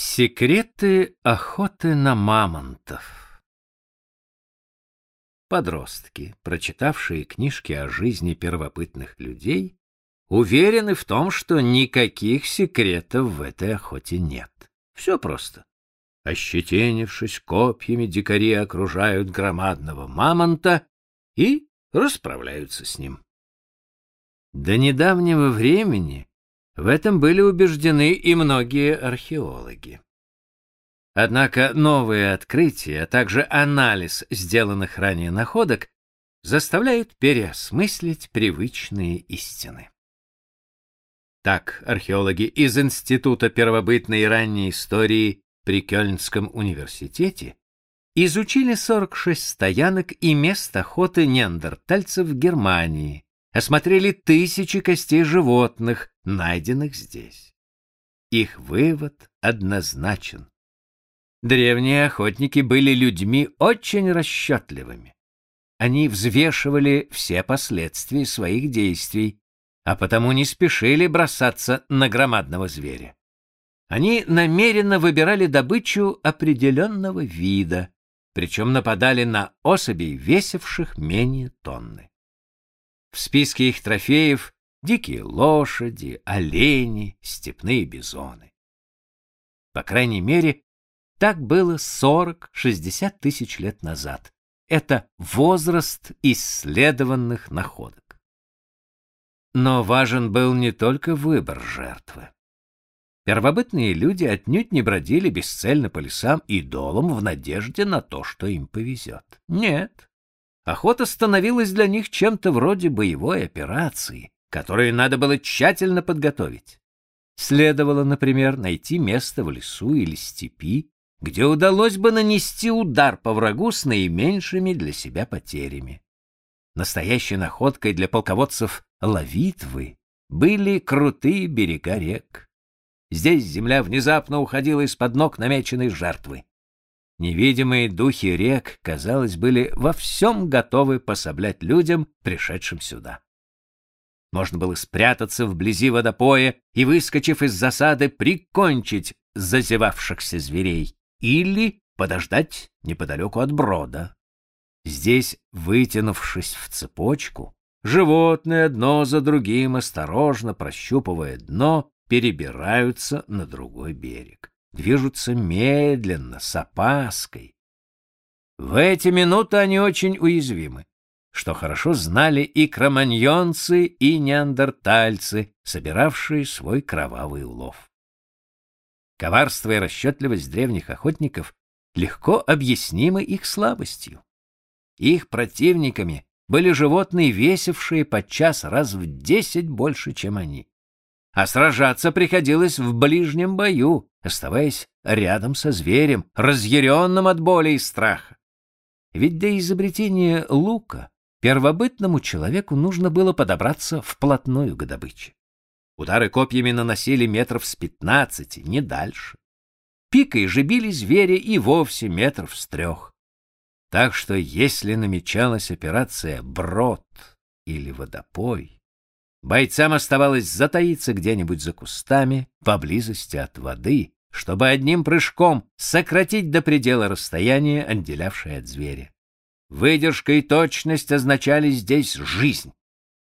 Секреты охоты на мамонтов Подростки, прочитавшие книжки о жизни первобытных людей, уверены в том, что никаких секретов в этой охоте нет. Все просто. Ощетинившись копьями, дикари окружают громадного мамонта и расправляются с ним. До недавнего времени в этом были убеждены и многие археологи. Однако новые открытия, а также анализ сделанных ранее находок заставляют переосмыслить привычные истины. Так археологи из Института первобытной и ранней истории при Кёльнском университете изучили 46 стоянок и мест охоты неандертальцев в Германии, осмотрели тысячи костей животных, найденных здесь. Их вывод однозначен. Древние охотники были людьми очень расчетливыми. Они взвешивали все последствия своих действий, а потому не спешили бросаться на громадного зверя. Они намеренно выбирали добычу определенного вида, причем нападали на особей, весивших менее тонны. В списке их трофеев дикие лошади, олени, степные бизоны. По крайней мере, так было 40-60 тысяч лет назад. Это возраст исследованных находок. Но важен был не только выбор жертвы. Первобытные люди отнюдь не бродили бесцельно по лесам и долам в надежде на то, что им повезет. Нет. Охота становилась для них чем-то вроде боевой операции, которую надо было тщательно подготовить. Следовало, например, найти место в лесу или степи, где удалось бы нанести удар по врагу с наименьшими для себя потерями. Настоящей находкой для полководцев Лавитвы были крутые берега рек. Здесь земля внезапно уходила из-под ног намеченной жертвы. Невидимые духи рек, казалось, были во всем готовы пособлять людям, пришедшим сюда. Можно было спрятаться вблизи водопоя и, выскочив из засады, прикончить зазевавшихся зверей или подождать неподалеку от брода. Здесь, вытянувшись в цепочку, животные одно за другим, осторожно прощупывая дно, перебираются на другой берег, движутся медленно, с опаской. В эти минуты они очень уязвимы что хорошо знали и кроманьонцы, и неандертальцы, собиравшие свой кровавый улов. Коварство и расчетливость древних охотников легко объяснимы их слабостью. Их противниками были животные, весившие подчас раз в десять больше, чем они. А сражаться приходилось в ближнем бою, оставаясь рядом со зверем, разъяренным от боли и страха. Ведь до изобретения лука Первобытному человеку нужно было подобраться вплотную к добыче. Удары копьями наносили метров с пятнадцати, не дальше. Пикой же били зверя и вовсе метров с трех. Так что если намечалась операция «Брод» или «Водопой», бойцам оставалось затаиться где-нибудь за кустами, поблизости от воды, чтобы одним прыжком сократить до предела расстояние, отделявшее от зверя. Выдержка и точность означали здесь жизнь.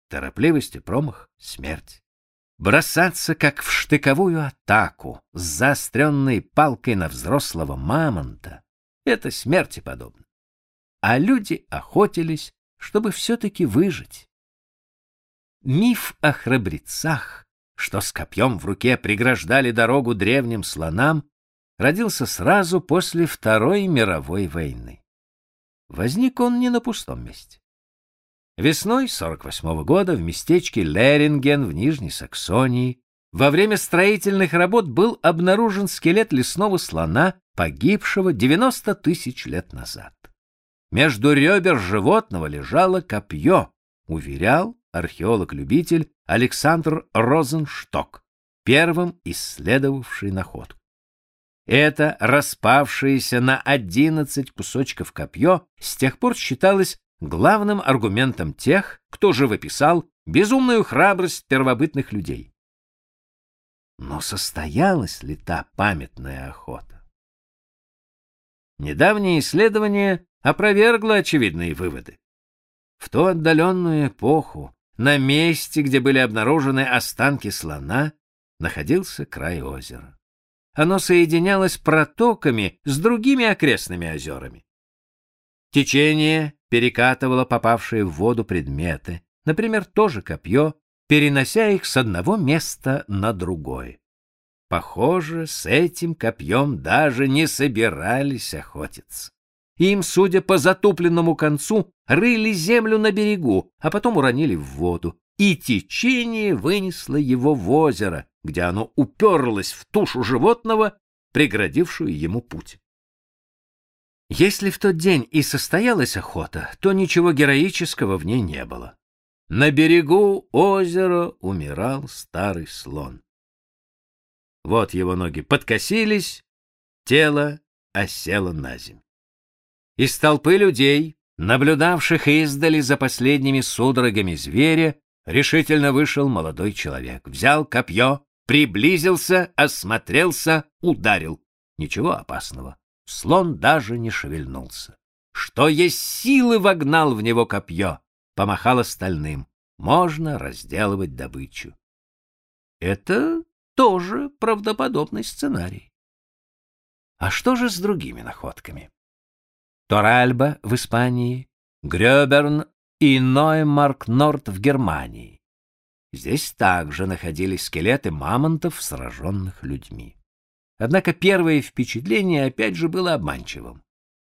Торопливость и промах — смерть. Бросаться, как в штыковую атаку, с заостренной палкой на взрослого мамонта — это смерти подобно. А люди охотились, чтобы все-таки выжить. Миф о храбрецах, что с копьем в руке преграждали дорогу древним слонам, родился сразу после Второй мировой войны. Возник он не на пустом месте. Весной 48 -го года в местечке Леринген в Нижней Саксонии во время строительных работ был обнаружен скелет лесного слона, погибшего 90 тысяч лет назад. Между ребер животного лежало копье, уверял археолог-любитель Александр Розеншток, первым исследовавший находку. Это распавшееся на одиннадцать кусочков копье с тех пор считалось главным аргументом тех, кто живописал безумную храбрость первобытных людей. Но состоялась ли та памятная охота? Недавнее исследование опровергло очевидные выводы. В ту отдаленную эпоху на месте, где были обнаружены останки слона, находился край озера. Оно соединялось протоками с другими окрестными озерами. Течение перекатывало попавшие в воду предметы, например, то же копье, перенося их с одного места на другое. Похоже, с этим копьем даже не собирались охотиться. Им, судя по затупленному концу, рыли землю на берегу, а потом уронили в воду, и течение вынесло его в озеро, где оно уперлось в тушу животного, преградившую ему путь. Если в тот день и состоялась охота, то ничего героического в ней не было. На берегу озера умирал старый слон. Вот его ноги подкосились, тело осело на землю. Из толпы людей, наблюдавших издали за последними судорогами зверя, решительно вышел молодой человек, взял копье, приблизился, осмотрелся, ударил. Ничего опасного. Слон даже не шевельнулся. Что есть силы вогнал в него копье, помахал остальным. Можно разделывать добычу. Это тоже правдоподобный сценарий. А что же с другими находками? Торальба в Испании, Грёберн и Ноймарк-Норд в Германии. Здесь также находились скелеты мамонтов, сраженных людьми. Однако первое впечатление опять же было обманчивым.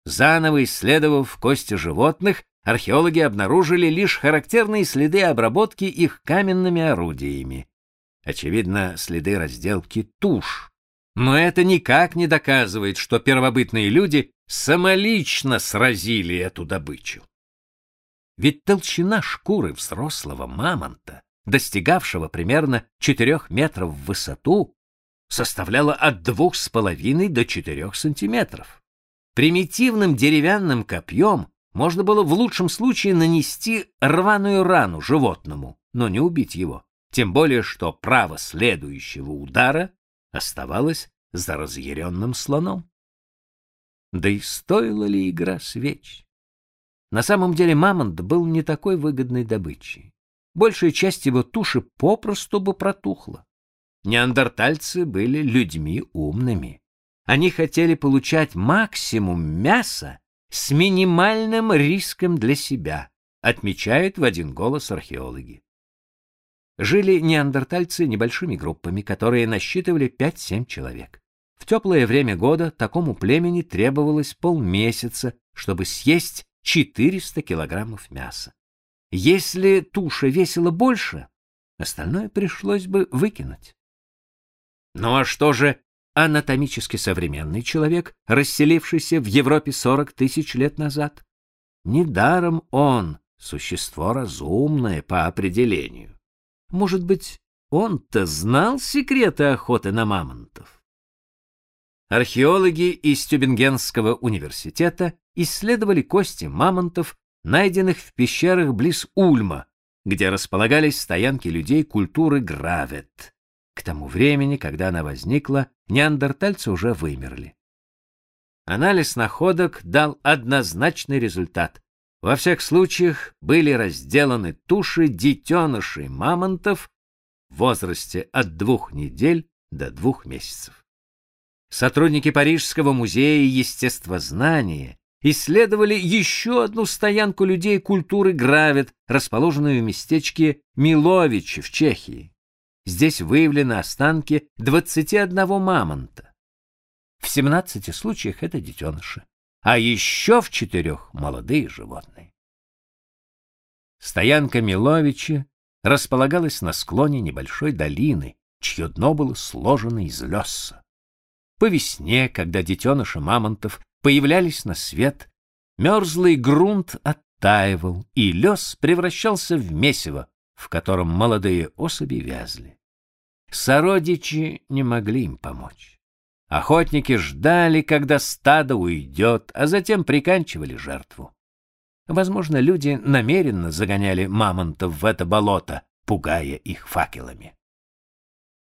Заново исследовав кости животных, археологи обнаружили лишь характерные следы обработки их каменными орудиями. Очевидно, следы разделки туш. Но это никак не доказывает, что первобытные люди самолично сразили эту добычу. Ведь толщина шкуры взрослого мамонта, достигавшего примерно 4 метров в высоту, составляла от двух с половиной до четырех сантиметров. Примитивным деревянным копьем можно было в лучшем случае нанести рваную рану животному, но не убить его, тем более что право следующего удара оставалось за разъяренным слоном. Да и стоила ли игра свеч? На самом деле мамонт был не такой выгодной добычей. Большая часть его туши попросту бы протухла. Неандертальцы были людьми умными. Они хотели получать максимум мяса с минимальным риском для себя, отмечают в один голос археологи. Жили неандертальцы небольшими группами, которые насчитывали 5-7 человек. В теплое время года такому племени требовалось полмесяца, чтобы съесть 400 килограммов мяса. Если туша весила больше, остальное пришлось бы выкинуть. Ну а что же анатомически современный человек, расселившийся в Европе 40 тысяч лет назад? Недаром он существо разумное по определению. Может быть, он-то знал секреты охоты на мамонтов? Археологи из Тюбингенского университета исследовали кости мамонтов, найденных в пещерах близ Ульма, где располагались стоянки людей культуры Гравет. К тому времени, когда она возникла, неандертальцы уже вымерли. Анализ находок дал однозначный результат. Во всех случаях были разделаны туши детенышей мамонтов в возрасте от двух недель до двух месяцев. Сотрудники Парижского музея естествознания исследовали еще одну стоянку людей культуры Гравит, расположенную в местечке Миловичи в Чехии. Здесь выявлены останки 21 мамонта. В 17 случаях это детеныши, а еще в четырех молодые животные. Стоянка Миловича располагалась на склоне небольшой долины, чье дно было сложено из леса. По весне, когда детеныши мамонтов появлялись на свет, мерзлый грунт оттаивал, и лес превращался в месиво, в котором молодые особи вязли. Сородичи не могли им помочь. Охотники ждали, когда стадо уйдет, а затем приканчивали жертву. Возможно, люди намеренно загоняли мамонтов в это болото, пугая их факелами.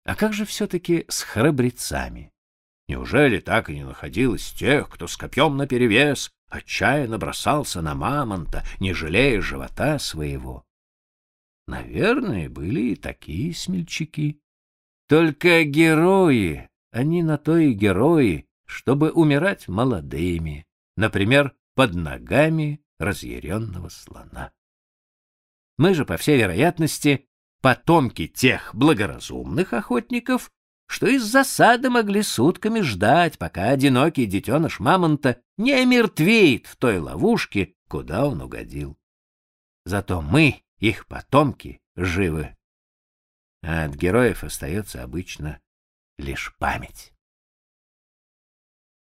А как же все-таки с храбрецами? Неужели так и не находилось тех, кто с копьем наперевес отчаянно бросался на мамонта, не жалея живота своего? Наверное, были и такие смельчаки. Только герои, они на то и герои, чтобы умирать молодыми, например, под ногами разъяренного слона. Мы же, по всей вероятности, потомки тех благоразумных охотников, что из засады могли сутками ждать, пока одинокий детеныш мамонта не омертвеет в той ловушке, куда он угодил. Зато мы, их потомки, живы. А от героев остается обычно лишь память.